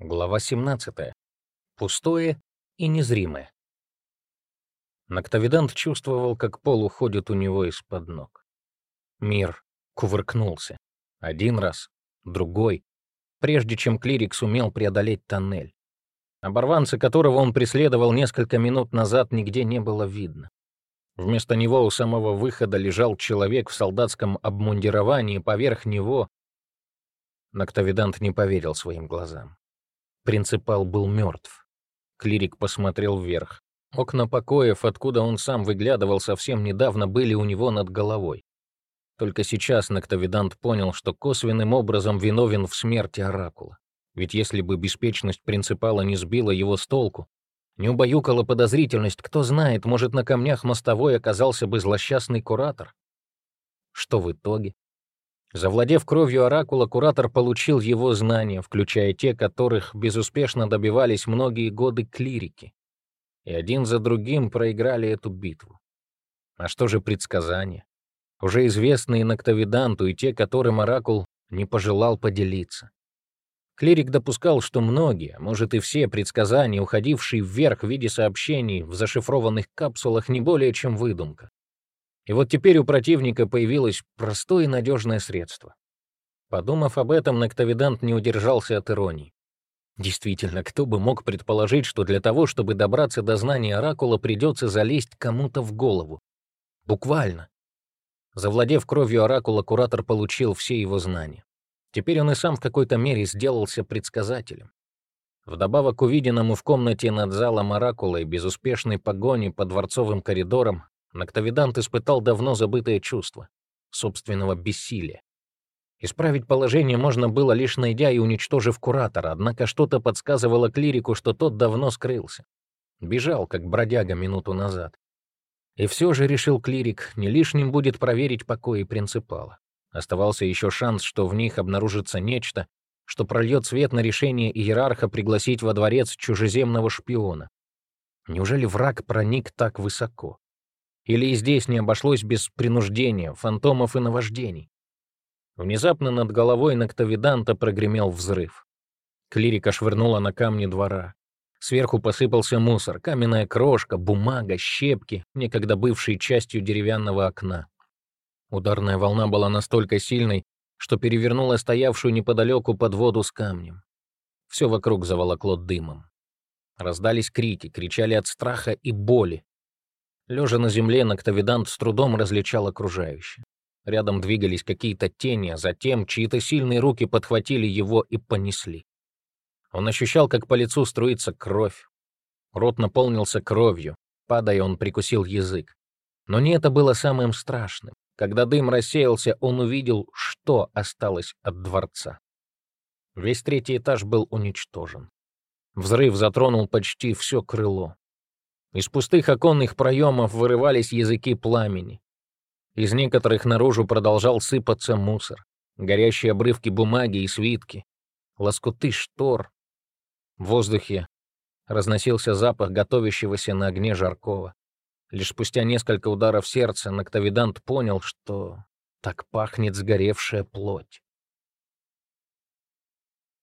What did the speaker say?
Глава 17. Пустое и незримое. Ноктовидант чувствовал, как пол уходит у него из-под ног. Мир кувыркнулся. Один раз, другой, прежде чем клирик сумел преодолеть тоннель. Оборванца, которого он преследовал несколько минут назад, нигде не было видно. Вместо него у самого выхода лежал человек в солдатском обмундировании, поверх него... Ноктовидант не поверил своим глазам. Принципал был мертв. Клирик посмотрел вверх. Окна покоев, откуда он сам выглядывал совсем недавно, были у него над головой. Только сейчас Ноктовидант понял, что косвенным образом виновен в смерти Оракула. Ведь если бы беспечность принципала не сбила его с толку, не убаюкала подозрительность, кто знает, может, на камнях мостовой оказался бы злосчастный куратор. Что в итоге? Завладев кровью оракула, куратор получил его знания, включая те, которых безуспешно добивались многие годы клирики. И один за другим проиграли эту битву. А что же предсказания? Уже известные Ноктовиданту и те, которым оракул не пожелал поделиться. Клирик допускал, что многие, а может и все предсказания, уходившие вверх в виде сообщений в зашифрованных капсулах, не более чем выдумка. И вот теперь у противника появилось простое и надежное средство. Подумав об этом, Ноктовидант не удержался от иронии. Действительно, кто бы мог предположить, что для того, чтобы добраться до знания Оракула, придется залезть кому-то в голову. Буквально. Завладев кровью Оракула, Куратор получил все его знания. Теперь он и сам в какой-то мере сделался предсказателем. Вдобавок к увиденному в комнате над залом Оракула и безуспешной погони по дворцовым коридорам, Ноктовидант испытал давно забытое чувство — собственного бессилия. Исправить положение можно было, лишь найдя и уничтожив куратора, однако что-то подсказывало клирику, что тот давно скрылся. Бежал, как бродяга, минуту назад. И все же, решил клирик, не лишним будет проверить покои принципала. Оставался еще шанс, что в них обнаружится нечто, что прольет свет на решение иерарха пригласить во дворец чужеземного шпиона. Неужели враг проник так высоко? Или и здесь не обошлось без принуждения, фантомов и наваждений? Внезапно над головой Ноктовиданта прогремел взрыв. Клирика швырнула на камни двора. Сверху посыпался мусор, каменная крошка, бумага, щепки, некогда бывшие частью деревянного окна. Ударная волна была настолько сильной, что перевернула стоявшую неподалеку под воду с камнем. Все вокруг заволокло дымом. Раздались крики, кричали от страха и боли. Лежа на земле, Ноктовидант с трудом различал окружающее. Рядом двигались какие-то тени, а затем чьи-то сильные руки подхватили его и понесли. Он ощущал, как по лицу струится кровь. Рот наполнился кровью. Падая, он прикусил язык. Но не это было самым страшным. Когда дым рассеялся, он увидел, что осталось от дворца. Весь третий этаж был уничтожен. Взрыв затронул почти все крыло. Из пустых оконных проемов вырывались языки пламени. Из некоторых наружу продолжал сыпаться мусор, горящие обрывки бумаги и свитки, лоскуты штор. В воздухе разносился запах готовящегося на огне жаркого. Лишь спустя несколько ударов сердца Ноктовидант понял, что так пахнет сгоревшая плоть.